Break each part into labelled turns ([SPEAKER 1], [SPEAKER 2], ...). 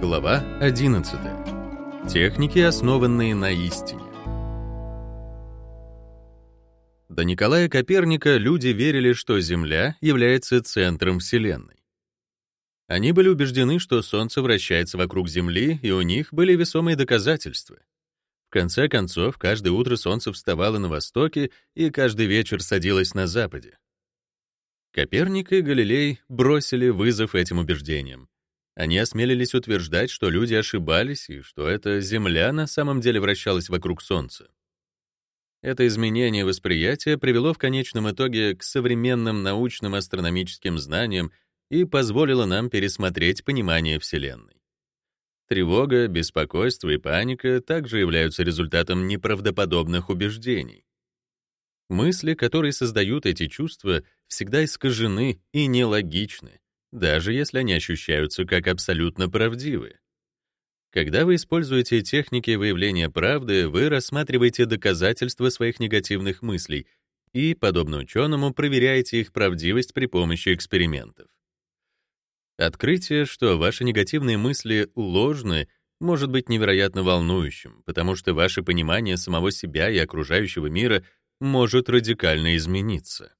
[SPEAKER 1] Глава 11. Техники, основанные на истине. До Николая Коперника люди верили, что Земля является центром Вселенной. Они были убеждены, что Солнце вращается вокруг Земли, и у них были весомые доказательства. В конце концов, каждое утро Солнце вставало на востоке и каждый вечер садилось на западе. Коперник и Галилей бросили вызов этим убеждениям. Они осмелились утверждать, что люди ошибались и что эта Земля на самом деле вращалась вокруг Солнца. Это изменение восприятия привело в конечном итоге к современным научным астрономическим знаниям и позволило нам пересмотреть понимание Вселенной. Тревога, беспокойство и паника также являются результатом неправдоподобных убеждений. Мысли, которые создают эти чувства, всегда искажены и нелогичны, даже если они ощущаются как абсолютно правдивые. Когда вы используете техники выявления правды, вы рассматриваете доказательства своих негативных мыслей и, подобно ученому, проверяете их правдивость при помощи экспериментов. Открытие, что ваши негативные мысли ложны, может быть невероятно волнующим, потому что ваше понимание самого себя и окружающего мира может радикально измениться.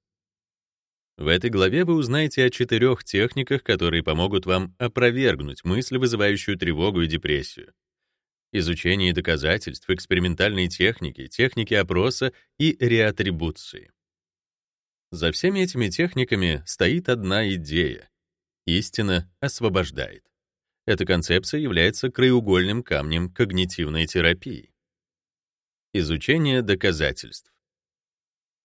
[SPEAKER 1] В этой главе вы узнаете о четырех техниках, которые помогут вам опровергнуть мысль, вызывающую тревогу и депрессию. Изучение доказательств, экспериментальные техники, техники опроса и реатрибуции. За всеми этими техниками стоит одна идея. Истина освобождает. Эта концепция является краеугольным камнем когнитивной терапии. Изучение доказательств.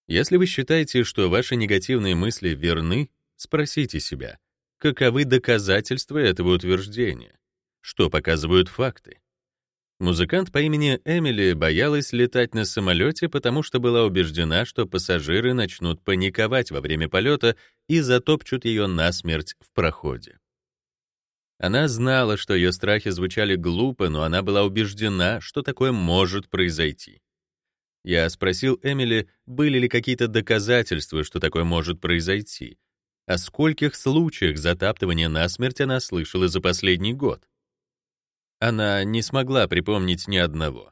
[SPEAKER 1] Если вы считаете, что ваши негативные мысли верны, спросите себя, каковы доказательства этого утверждения? Что показывают факты? Музыкант по имени Эмили боялась летать на самолете, потому что была убеждена, что пассажиры начнут паниковать во время полета и затопчут ее насмерть в проходе. Она знала, что ее страхи звучали глупо, но она была убеждена, что такое может произойти. Я спросил Эмили, были ли какие-то доказательства, что такое может произойти. О скольких случаях затаптывания насмерть она слышала за последний год? Она не смогла припомнить ни одного.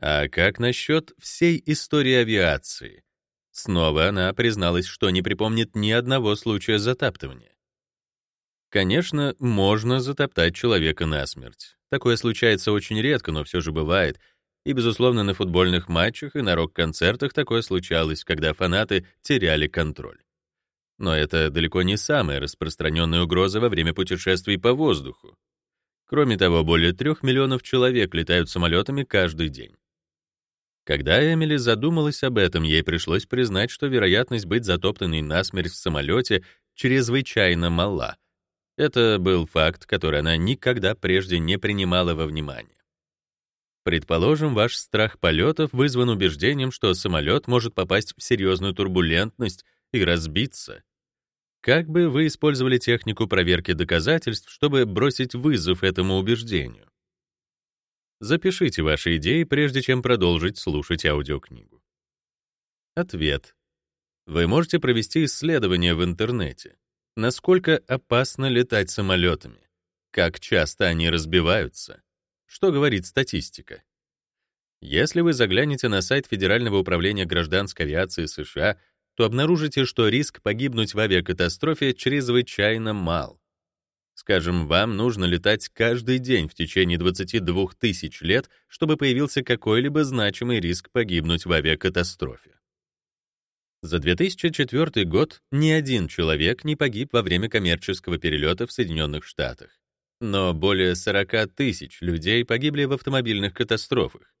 [SPEAKER 1] А как насчет всей истории авиации? Снова она призналась, что не припомнит ни одного случая затаптывания. Конечно, можно затоптать человека насмерть. Такое случается очень редко, но все же бывает — и, безусловно, на футбольных матчах и на рок-концертах такое случалось, когда фанаты теряли контроль. Но это далеко не самая распространенная угроза во время путешествий по воздуху. Кроме того, более трех миллионов человек летают самолетами каждый день. Когда Эмили задумалась об этом, ей пришлось признать, что вероятность быть затоптанной насмерть в самолете чрезвычайно мала. Это был факт, который она никогда прежде не принимала во внимание. Предположим, ваш страх полетов вызван убеждением, что самолет может попасть в серьезную турбулентность и разбиться. Как бы вы использовали технику проверки доказательств, чтобы бросить вызов этому убеждению? Запишите ваши идеи, прежде чем продолжить слушать аудиокнигу. Ответ. Вы можете провести исследование в интернете. Насколько опасно летать самолетами? Как часто они разбиваются? Что говорит статистика? Если вы заглянете на сайт Федерального управления гражданской авиации США, то обнаружите, что риск погибнуть в авиакатастрофе чрезвычайно мал. Скажем, вам нужно летать каждый день в течение 22 тысяч лет, чтобы появился какой-либо значимый риск погибнуть в авиакатастрофе. За 2004 год ни один человек не погиб во время коммерческого перелета в Соединенных Штатах но более 40 тысяч людей погибли в автомобильных катастрофах.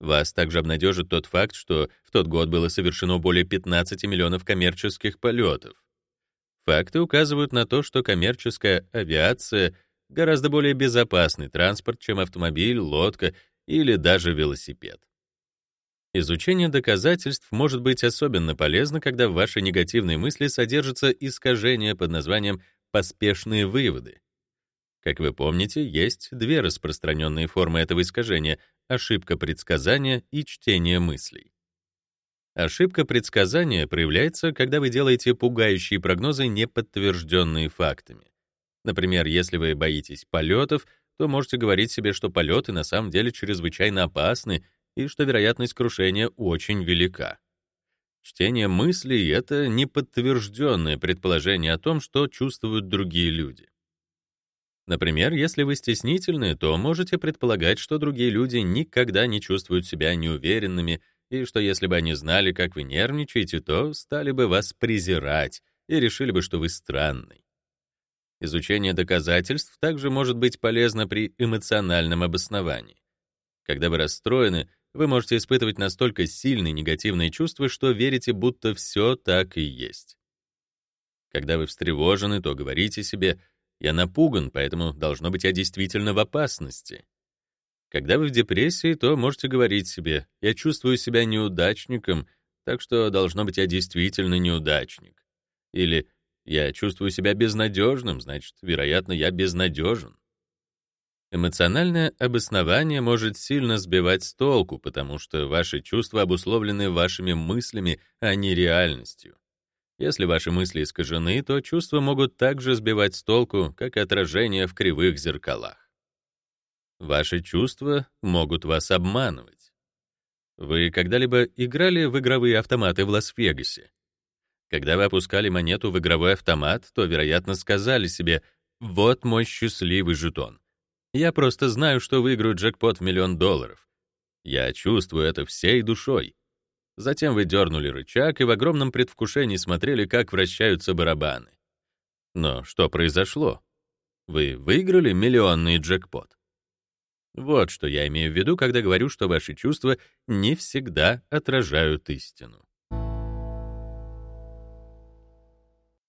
[SPEAKER 1] Вас также обнадежит тот факт, что в тот год было совершено более 15 миллионов коммерческих полетов. Факты указывают на то, что коммерческая авиация гораздо более безопасный транспорт, чем автомобиль, лодка или даже велосипед. Изучение доказательств может быть особенно полезно, когда в вашей негативной мысли содержится искажение под названием «поспешные выводы», как вы помните, есть две распространенные формы этого искажения — ошибка предсказания и чтение мыслей. Ошибка предсказания проявляется, когда вы делаете пугающие прогнозы, не подтвержденные фактами. Например, если вы боитесь полетов, то можете говорить себе, что полеты на самом деле чрезвычайно опасны и что вероятность крушения очень велика. Чтение мыслей — это неподтвержденное предположение о том, что чувствуют другие люди. Например, если вы стеснительны, то можете предполагать, что другие люди никогда не чувствуют себя неуверенными, и что если бы они знали, как вы нервничаете, то стали бы вас презирать и решили бы, что вы странный. Изучение доказательств также может быть полезно при эмоциональном обосновании. Когда вы расстроены, вы можете испытывать настолько сильные негативные чувства, что верите, будто все так и есть. Когда вы встревожены, то говорите себе я напуган, поэтому, должно быть, я действительно в опасности. Когда вы в депрессии, то можете говорить себе, я чувствую себя неудачником, так что, должно быть, я действительно неудачник. Или я чувствую себя безнадежным, значит, вероятно, я безнадежен. Эмоциональное обоснование может сильно сбивать с толку, потому что ваши чувства обусловлены вашими мыслями, а не реальностью. Если ваши мысли искажены, то чувства могут также сбивать с толку, как отражение в кривых зеркалах. Ваши чувства могут вас обманывать. Вы когда-либо играли в игровые автоматы в Лас-Вегасе? Когда вы опускали монету в игровой автомат, то, вероятно, сказали себе «Вот мой счастливый жетон». Я просто знаю, что выиграю джекпот в миллион долларов. Я чувствую это всей душой. Затем вы дернули рычаг и в огромном предвкушении смотрели, как вращаются барабаны. Но что произошло? Вы выиграли миллионный джекпот. Вот что я имею в виду, когда говорю, что ваши чувства не всегда отражают истину.